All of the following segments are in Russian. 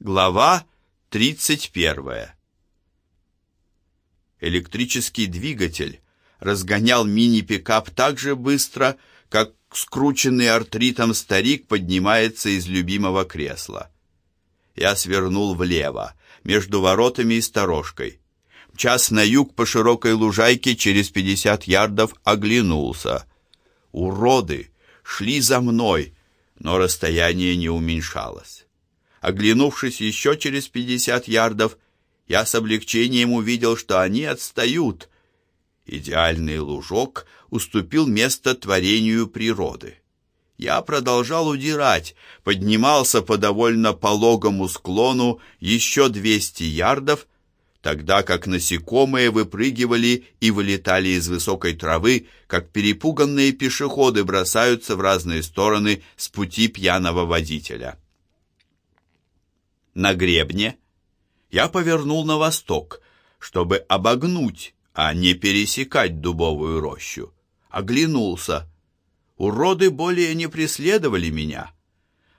Глава 31. Электрический двигатель разгонял мини-пикап так же быстро, как скрученный артритом старик поднимается из любимого кресла. Я свернул влево, между воротами и сторожкой. Час на юг по широкой лужайке через 50 ярдов оглянулся. Уроды шли за мной, но расстояние не уменьшалось. Оглянувшись еще через пятьдесят ярдов, я с облегчением увидел, что они отстают. Идеальный лужок уступил место творению природы. Я продолжал удирать, поднимался по довольно пологому склону еще двести ярдов, тогда как насекомые выпрыгивали и вылетали из высокой травы, как перепуганные пешеходы бросаются в разные стороны с пути пьяного водителя на гребне, я повернул на восток, чтобы обогнуть, а не пересекать дубовую рощу. Оглянулся. Уроды более не преследовали меня.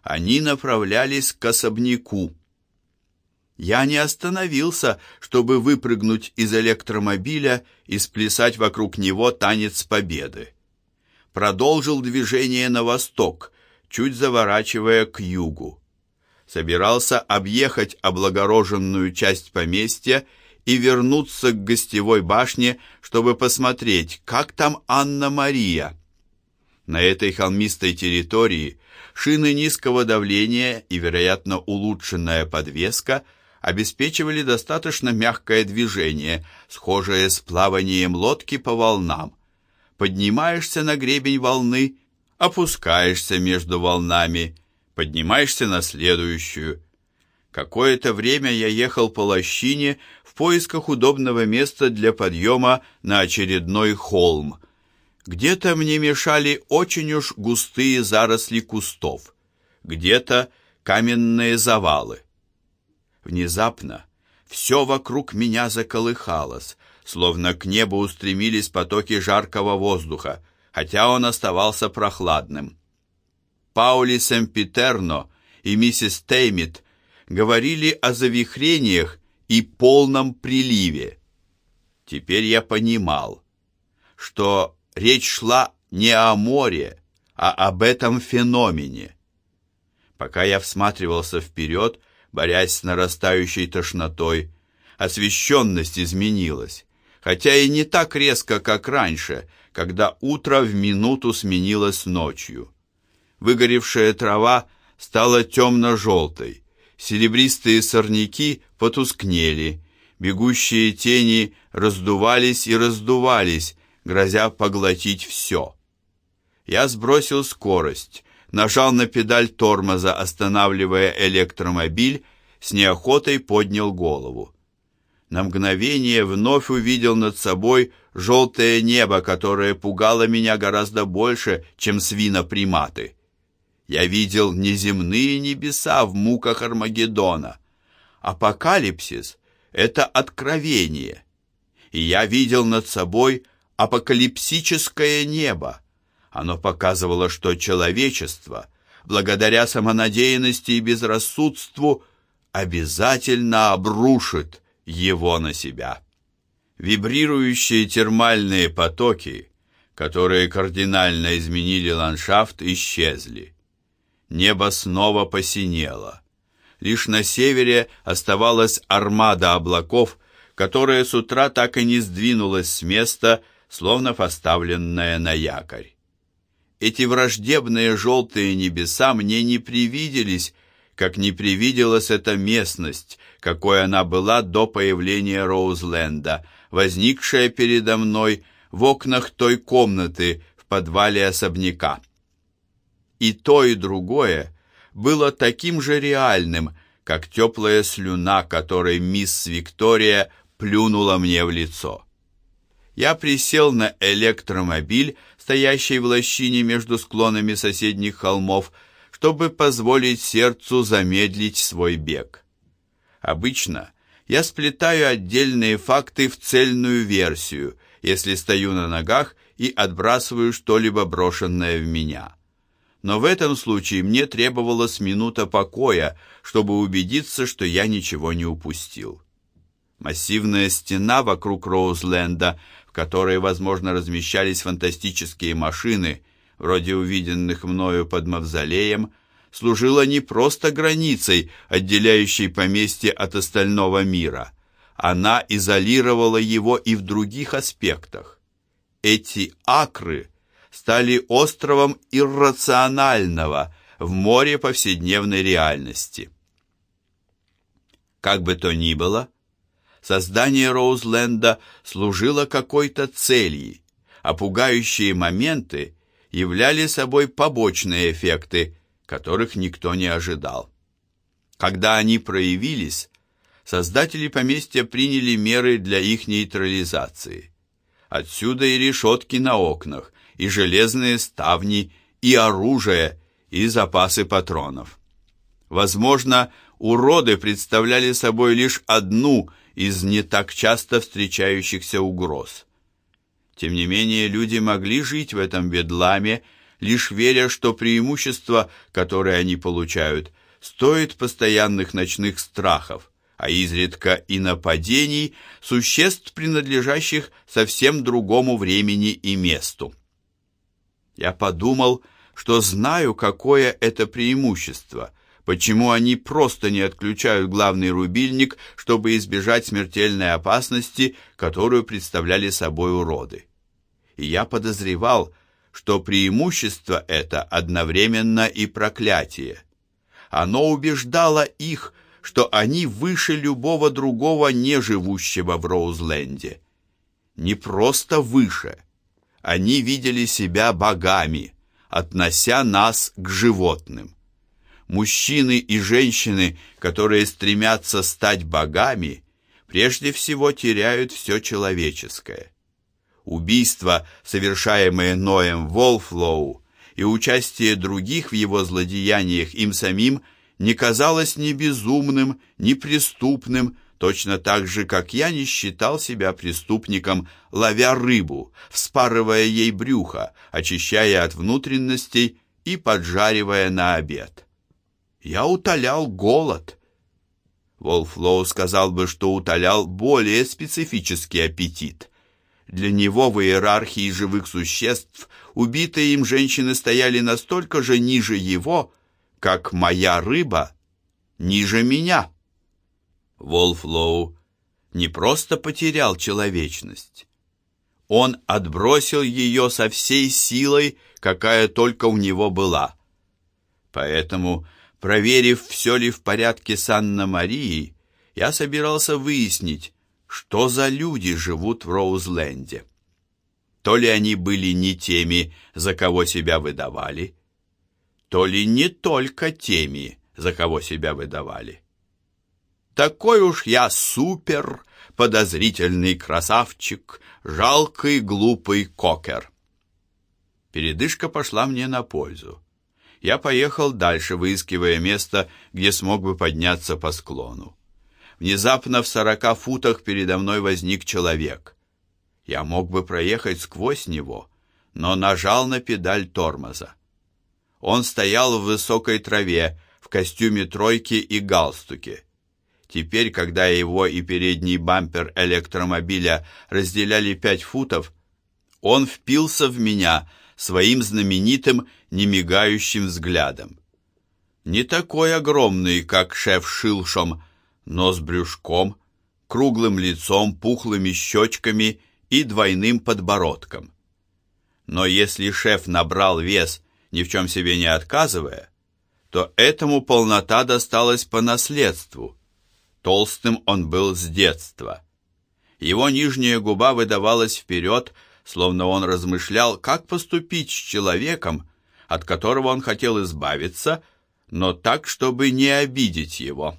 Они направлялись к особняку. Я не остановился, чтобы выпрыгнуть из электромобиля и сплясать вокруг него танец победы. Продолжил движение на восток, чуть заворачивая к югу собирался объехать облагороженную часть поместья и вернуться к гостевой башне, чтобы посмотреть, как там Анна-Мария. На этой холмистой территории шины низкого давления и, вероятно, улучшенная подвеска обеспечивали достаточно мягкое движение, схожее с плаванием лодки по волнам. Поднимаешься на гребень волны, опускаешься между волнами – поднимаешься на следующую. Какое-то время я ехал по лощине в поисках удобного места для подъема на очередной холм. Где-то мне мешали очень уж густые заросли кустов, где-то каменные завалы. Внезапно все вокруг меня заколыхалось, словно к небу устремились потоки жаркого воздуха, хотя он оставался прохладным. Паули Семпитерно и миссис Теймит говорили о завихрениях и полном приливе. Теперь я понимал, что речь шла не о море, а об этом феномене. Пока я всматривался вперед, борясь с нарастающей тошнотой, освещенность изменилась, хотя и не так резко, как раньше, когда утро в минуту сменилось ночью. Выгоревшая трава стала темно-желтой, серебристые сорняки потускнели, бегущие тени раздувались и раздувались, грозя поглотить все. Я сбросил скорость, нажал на педаль тормоза, останавливая электромобиль, с неохотой поднял голову. На мгновение вновь увидел над собой желтое небо, которое пугало меня гораздо больше, чем свиноприматы. Я видел неземные небеса в муках Армагеддона. Апокалипсис — это откровение. И я видел над собой апокалипсическое небо. Оно показывало, что человечество, благодаря самонадеянности и безрассудству, обязательно обрушит его на себя. Вибрирующие термальные потоки, которые кардинально изменили ландшафт, исчезли небо снова посинело. Лишь на севере оставалась армада облаков, которая с утра так и не сдвинулась с места, словно поставленная на якорь. Эти враждебные желтые небеса мне не привиделись, как не привиделась эта местность, какой она была до появления Роузленда, возникшая передо мной в окнах той комнаты в подвале особняка. И то, и другое было таким же реальным, как теплая слюна, которой мисс Виктория плюнула мне в лицо. Я присел на электромобиль, стоящий в лощине между склонами соседних холмов, чтобы позволить сердцу замедлить свой бег. Обычно я сплетаю отдельные факты в цельную версию, если стою на ногах и отбрасываю что-либо брошенное в меня но в этом случае мне требовалась минута покоя, чтобы убедиться, что я ничего не упустил. Массивная стена вокруг Роузленда, в которой, возможно, размещались фантастические машины, вроде увиденных мною под мавзолеем, служила не просто границей, отделяющей поместье от остального мира. Она изолировала его и в других аспектах. Эти акры стали островом иррационального в море повседневной реальности. Как бы то ни было, создание Роузленда служило какой-то цели, а пугающие моменты являли собой побочные эффекты, которых никто не ожидал. Когда они проявились, создатели поместья приняли меры для их нейтрализации. Отсюда и решетки на окнах, и железные ставни, и оружие, и запасы патронов. Возможно, уроды представляли собой лишь одну из не так часто встречающихся угроз. Тем не менее, люди могли жить в этом бедламе, лишь веря, что преимущество, которое они получают, стоит постоянных ночных страхов, а изредка и нападений существ, принадлежащих совсем другому времени и месту. Я подумал, что знаю, какое это преимущество, почему они просто не отключают главный рубильник, чтобы избежать смертельной опасности, которую представляли собой уроды. И я подозревал, что преимущество это одновременно и проклятие. Оно убеждало их, что они выше любого другого не живущего в Роузленде. Не просто выше. Они видели себя богами, относя нас к животным. Мужчины и женщины, которые стремятся стать богами, прежде всего теряют все человеческое. Убийства, совершаемые Ноем Волфлоу, и участие других в его злодеяниях им самим не казалось ни безумным, ни преступным, точно так же, как я не считал себя преступником, ловя рыбу, вспарывая ей брюхо, очищая от внутренностей и поджаривая на обед. Я утолял голод. Волфлоу сказал бы, что утолял более специфический аппетит. Для него в иерархии живых существ убитые им женщины стояли настолько же ниже его, как моя рыба ниже меня. Волфлоу не просто потерял человечность. Он отбросил ее со всей силой, какая только у него была. Поэтому, проверив, все ли в порядке с Анна-Марией, я собирался выяснить, что за люди живут в Роузленде. То ли они были не теми, за кого себя выдавали, то ли не только теми, за кого себя выдавали. Такой уж я супер, подозрительный красавчик, жалкий глупый кокер. Передышка пошла мне на пользу. Я поехал дальше, выискивая место, где смог бы подняться по склону. Внезапно в сорока футах передо мной возник человек. Я мог бы проехать сквозь него, но нажал на педаль тормоза. Он стоял в высокой траве, в костюме тройки и галстуке. Теперь, когда его и передний бампер электромобиля разделяли пять футов, он впился в меня своим знаменитым немигающим взглядом. Не такой огромный, как шеф Шилшом, но с брюшком, круглым лицом, пухлыми щечками и двойным подбородком. Но если шеф набрал вес, ни в чем себе не отказывая, то этому полнота досталась по наследству. Толстым он был с детства. Его нижняя губа выдавалась вперед, словно он размышлял, как поступить с человеком, от которого он хотел избавиться, но так, чтобы не обидеть его.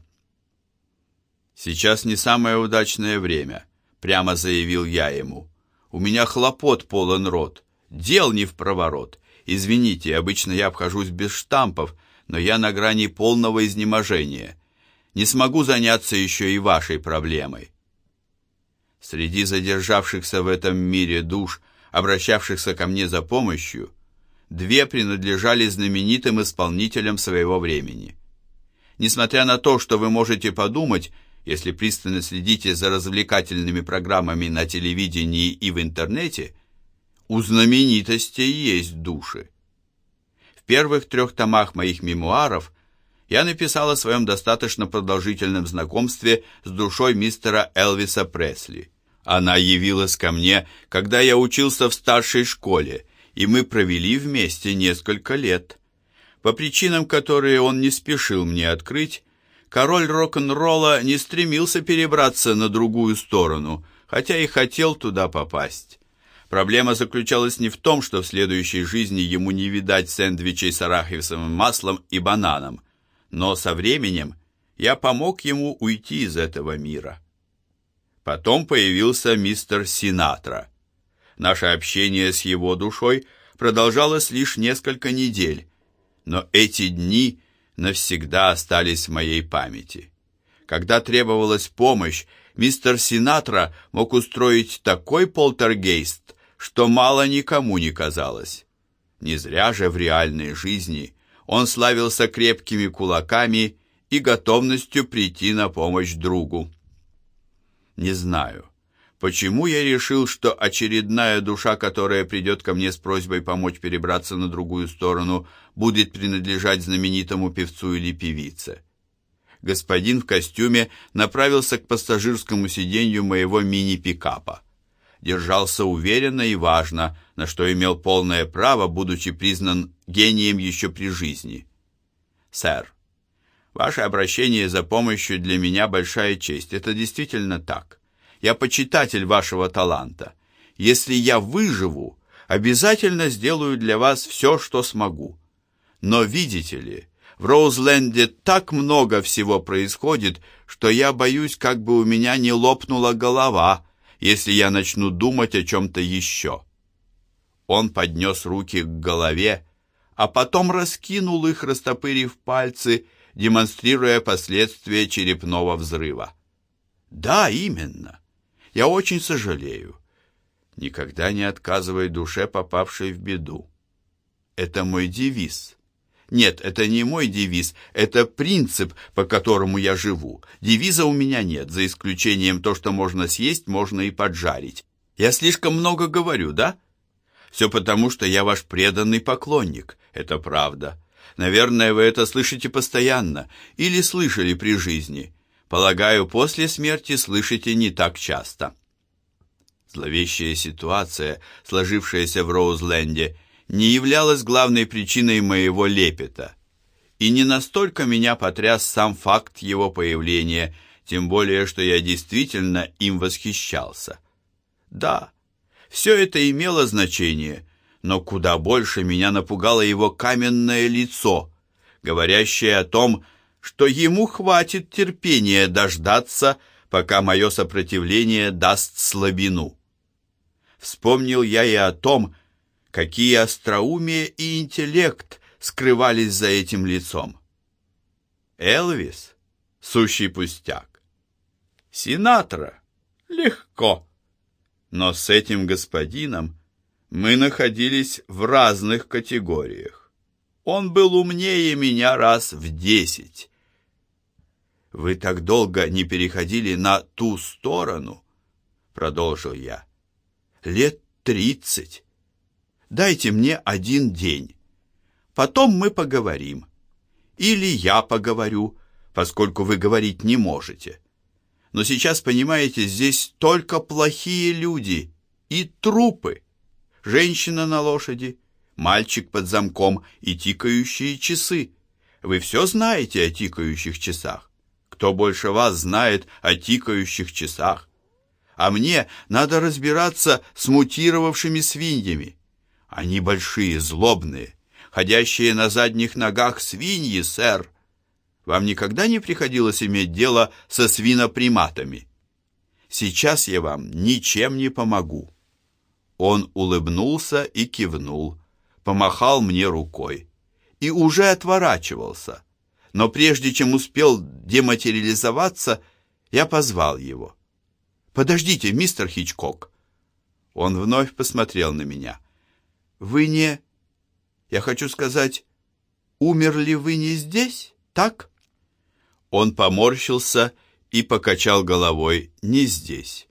«Сейчас не самое удачное время», — прямо заявил я ему. «У меня хлопот полон рот, дел не в проворот. Извините, обычно я обхожусь без штампов, но я на грани полного изнеможения. Не смогу заняться еще и вашей проблемой». Среди задержавшихся в этом мире душ, обращавшихся ко мне за помощью, две принадлежали знаменитым исполнителям своего времени. Несмотря на то, что вы можете подумать, если пристально следите за развлекательными программами на телевидении и в интернете, у знаменитостей есть души. В первых трех томах моих мемуаров я написал о своем достаточно продолжительном знакомстве с душой мистера Элвиса Пресли. Она явилась ко мне, когда я учился в старшей школе, и мы провели вместе несколько лет. По причинам, которые он не спешил мне открыть, король рок-н-ролла не стремился перебраться на другую сторону, хотя и хотел туда попасть. Проблема заключалась не в том, что в следующей жизни ему не видать сэндвичей с арахисовым маслом и бананом, но со временем я помог ему уйти из этого мира. Потом появился мистер Синатра. Наше общение с его душой продолжалось лишь несколько недель, но эти дни навсегда остались в моей памяти. Когда требовалась помощь, мистер Синатра мог устроить такой полтергейст, что мало никому не казалось. Не зря же в реальной жизни он славился крепкими кулаками и готовностью прийти на помощь другу. Не знаю, почему я решил, что очередная душа, которая придет ко мне с просьбой помочь перебраться на другую сторону, будет принадлежать знаменитому певцу или певице. Господин в костюме направился к пассажирскому сиденью моего мини-пикапа держался уверенно и важно, на что имел полное право, будучи признан гением еще при жизни. «Сэр, ваше обращение за помощью для меня большая честь. Это действительно так. Я почитатель вашего таланта. Если я выживу, обязательно сделаю для вас все, что смогу. Но видите ли, в Роузленде так много всего происходит, что я боюсь, как бы у меня не лопнула голова» если я начну думать о чем-то еще. Он поднес руки к голове, а потом раскинул их, растопырив пальцы, демонстрируя последствия черепного взрыва. Да, именно. Я очень сожалею. Никогда не отказывай душе, попавшей в беду. Это мой девиз. Нет, это не мой девиз, это принцип, по которому я живу. Девиза у меня нет, за исключением то, что можно съесть, можно и поджарить. Я слишком много говорю, да? Все потому, что я ваш преданный поклонник. Это правда. Наверное, вы это слышите постоянно или слышали при жизни. Полагаю, после смерти слышите не так часто. Зловещая ситуация, сложившаяся в Роузленде, не являлась главной причиной моего лепета. И не настолько меня потряс сам факт его появления, тем более, что я действительно им восхищался. Да, все это имело значение, но куда больше меня напугало его каменное лицо, говорящее о том, что ему хватит терпения дождаться, пока мое сопротивление даст слабину. Вспомнил я и о том, Какие остроумие и интеллект скрывались за этим лицом. Элвис — сущий пустяк. Синатра — легко. Но с этим господином мы находились в разных категориях. Он был умнее меня раз в десять. «Вы так долго не переходили на ту сторону?» — продолжил я. «Лет тридцать. Дайте мне один день. Потом мы поговорим. Или я поговорю, поскольку вы говорить не можете. Но сейчас, понимаете, здесь только плохие люди и трупы. Женщина на лошади, мальчик под замком и тикающие часы. Вы все знаете о тикающих часах. Кто больше вас знает о тикающих часах? А мне надо разбираться с мутировавшими свиньями. Они большие, злобные, ходящие на задних ногах свиньи, сэр. Вам никогда не приходилось иметь дело со свиноприматами? Сейчас я вам ничем не помогу. Он улыбнулся и кивнул, помахал мне рукой и уже отворачивался. Но прежде чем успел дематериализоваться, я позвал его. «Подождите, мистер Хичкок!» Он вновь посмотрел на меня – вы не... Я хочу сказать, умерли вы не здесь, так? Он поморщился и покачал головой. Не здесь.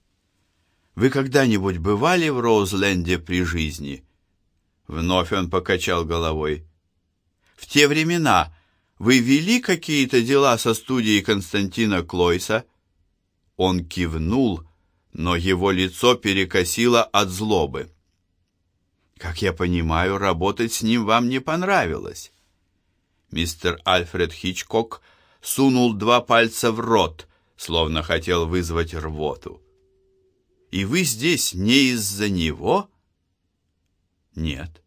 Вы когда-нибудь бывали в Роузленде при жизни? Вновь он покачал головой. В те времена вы вели какие-то дела со студией Константина Клойса? Он кивнул, но его лицо перекосило от злобы. Как я понимаю, работать с ним вам не понравилось. Мистер Альфред Хичкок сунул два пальца в рот, словно хотел вызвать рвоту. И вы здесь не из-за него? Нет.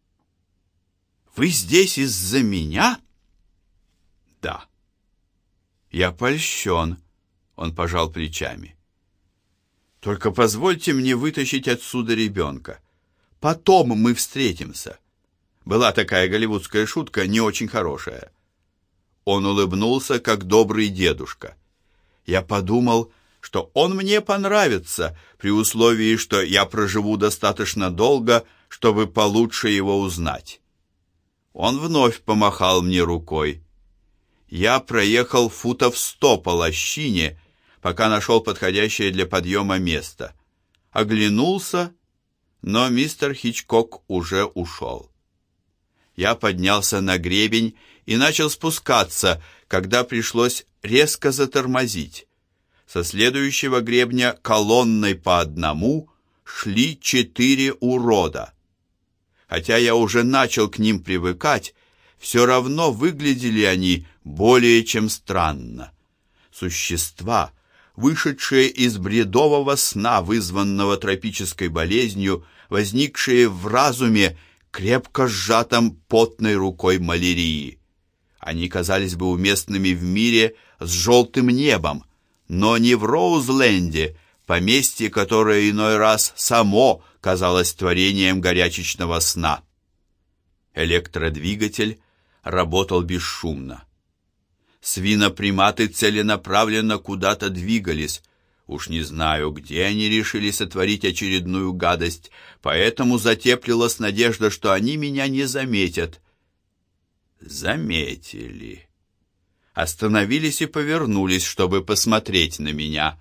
Вы здесь из-за меня? Да. Я польщен, он пожал плечами. Только позвольте мне вытащить отсюда ребенка. Потом мы встретимся. Была такая голливудская шутка, не очень хорошая. Он улыбнулся, как добрый дедушка. Я подумал, что он мне понравится, при условии, что я проживу достаточно долго, чтобы получше его узнать. Он вновь помахал мне рукой. Я проехал футов сто по лощине, пока нашел подходящее для подъема место. Оглянулся, но мистер Хичкок уже ушел. Я поднялся на гребень и начал спускаться, когда пришлось резко затормозить. Со следующего гребня колонной по одному шли четыре урода. Хотя я уже начал к ним привыкать, все равно выглядели они более чем странно. Существа, вышедшие из бредового сна, вызванного тропической болезнью, возникшие в разуме, крепко сжатом потной рукой малярии. Они казались бы уместными в мире с желтым небом, но не в Роузленде, поместье, которое иной раз само казалось творением горячечного сна. Электродвигатель работал бесшумно. Свиноприматы целенаправленно куда-то двигались, Уж не знаю, где они решили сотворить очередную гадость, поэтому затеплилась надежда, что они меня не заметят. Заметили. Остановились и повернулись, чтобы посмотреть на меня.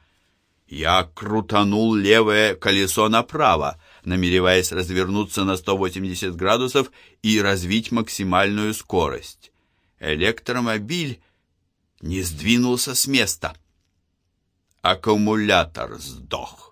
Я крутанул левое колесо направо, намереваясь развернуться на 180 градусов и развить максимальную скорость. Электромобиль не сдвинулся с места. Аккумулятор сдох.